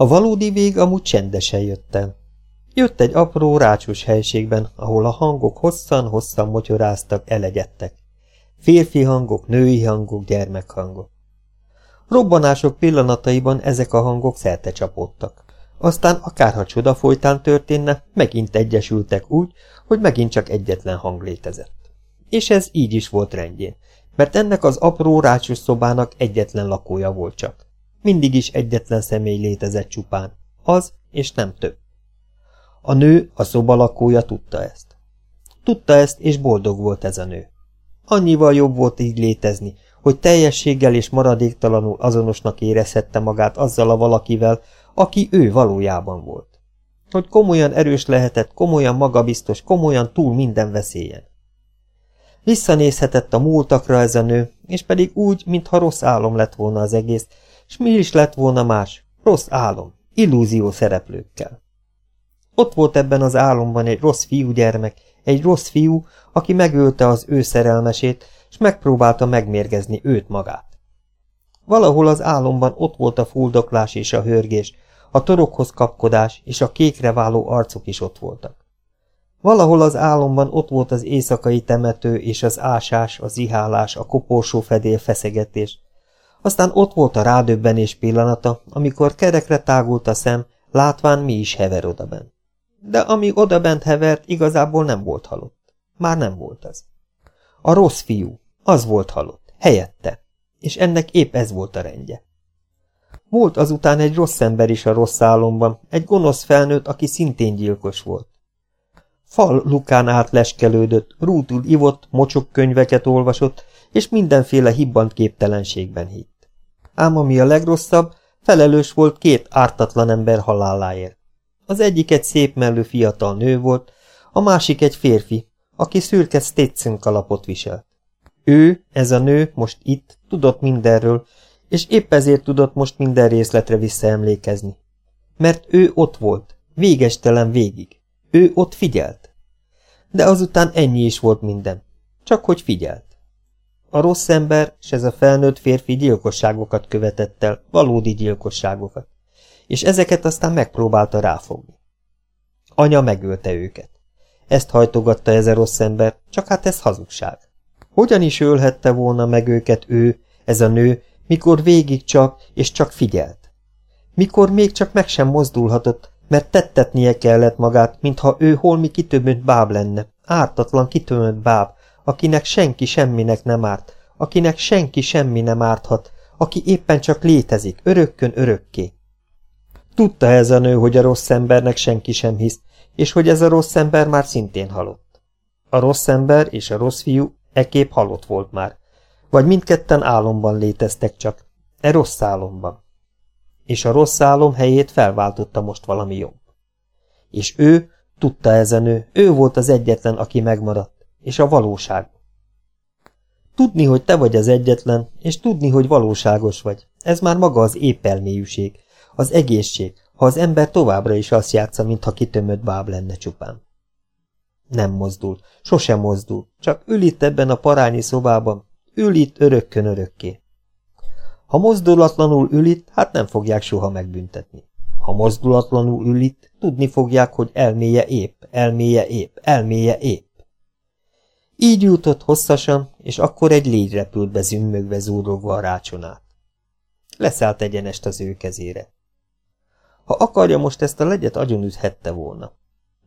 A valódi vég amúgy csendesen jött el. Jött egy apró, rácsos helységben, ahol a hangok hosszan-hosszan motyoráztak, elegyedtek. Férfi hangok, női hangok, gyermekhangok. Robbanások pillanataiban ezek a hangok szerte csapódtak. Aztán akárha csoda folytán történne, megint egyesültek úgy, hogy megint csak egyetlen hang létezett. És ez így is volt rendjén, mert ennek az apró rácsos szobának egyetlen lakója volt csak. Mindig is egyetlen személy létezett csupán, az és nem több. A nő, a szoba lakója tudta ezt. Tudta ezt, és boldog volt ez a nő. Annyival jobb volt így létezni, hogy teljességgel és maradéktalanul azonosnak érezhette magát azzal a valakivel, aki ő valójában volt. Hogy komolyan erős lehetett, komolyan magabiztos, komolyan túl minden veszélyen. Visszanézhetett a múltakra ez a nő, és pedig úgy, mintha rossz álom lett volna az egész, és mi is lett volna más? Rossz álom, illúzió szereplőkkel. Ott volt ebben az álomban egy rossz fiúgyermek, egy rossz fiú, aki megölte az ő szerelmesét, és megpróbálta megmérgezni őt magát. Valahol az álomban ott volt a fuldoklás és a hörgés, a torokhoz kapkodás és a kékre váló arcok is ott voltak. Valahol az álomban ott volt az éjszakai temető és az ásás, az ihálás, a koporsó fedél feszegetés. Aztán ott volt a rádöbbenés pillanata, amikor kerekre tágult a szem, látván mi is hever odaben. De ami odabent hevert, igazából nem volt halott. Már nem volt az. A rossz fiú, az volt halott, helyette, és ennek épp ez volt a rendje. Volt azután egy rossz ember is a rossz álomban, egy gonosz felnőtt, aki szintén gyilkos volt. Fal lukán át leskelődött, rútul ivott, mocsok könyveket olvasott, és mindenféle hibbant képtelenségben hitt. Ám ami a legrosszabb, felelős volt két ártatlan ember haláláért. Az egyik egy szép mellő fiatal nő volt, a másik egy férfi, aki szürke Stetson kalapot viselt. Ő, ez a nő, most itt, tudott mindenről, és épp ezért tudott most minden részletre visszaemlékezni. Mert ő ott volt, végestelen végig. Ő ott figyelt. De azután ennyi is volt minden. Csak hogy figyelt. A rossz ember, és ez a felnőtt férfi gyilkosságokat követett el, valódi gyilkosságokat. És ezeket aztán megpróbálta ráfogni. Anya megölte őket. Ezt hajtogatta ez a rossz ember, csak hát ez hazugság. Hogyan is ölhette volna meg őket ő, ez a nő, mikor végig csak és csak figyelt? Mikor még csak meg sem mozdulhatott, mert tettetnie kellett magát, mintha ő holmi kitömött báb lenne, ártatlan kitömött báb, akinek senki semminek nem árt, akinek senki semmi nem árthat, aki éppen csak létezik, örökkön örökké. Tudta ez a nő, hogy a rossz embernek senki sem hisz, és hogy ez a rossz ember már szintén halott. A rossz ember és a rossz fiú ekép halott volt már, vagy mindketten álomban léteztek csak, e rossz álomban. És a rossz álom helyét felváltotta most valami jobb. És ő, tudta ezen ő, ő volt az egyetlen, aki megmaradt, és a valóság. Tudni, hogy te vagy az egyetlen, és tudni, hogy valóságos vagy, ez már maga az épelmélyűség, az egészség, ha az ember továbbra is azt játsza, mintha kitömött báb lenne csupán. Nem mozdul, sosem mozdul, csak ül itt ebben a parányi szobában, ül itt örökkön örökké. Ha mozdulatlanul ül itt, hát nem fogják soha megbüntetni. Ha mozdulatlanul ül itt, tudni fogják, hogy elméje épp, elméje épp, elméje épp. Így jutott hosszasan, és akkor egy légy repült be zümmögve zúrogva a rácson át. Leszállt egyenest az ő kezére. Ha akarja, most ezt a legyet agyonüthette volna.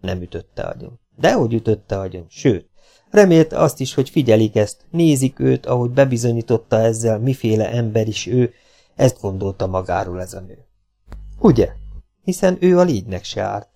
Nem ütötte agyon. Dehogy ütötte agyon, sőt, remélte azt is, hogy figyelik ezt, nézik őt, ahogy bebizonyította ezzel, miféle ember is ő, ezt gondolta magáról ez a nő. Ugye? Hiszen ő a légynek se árt.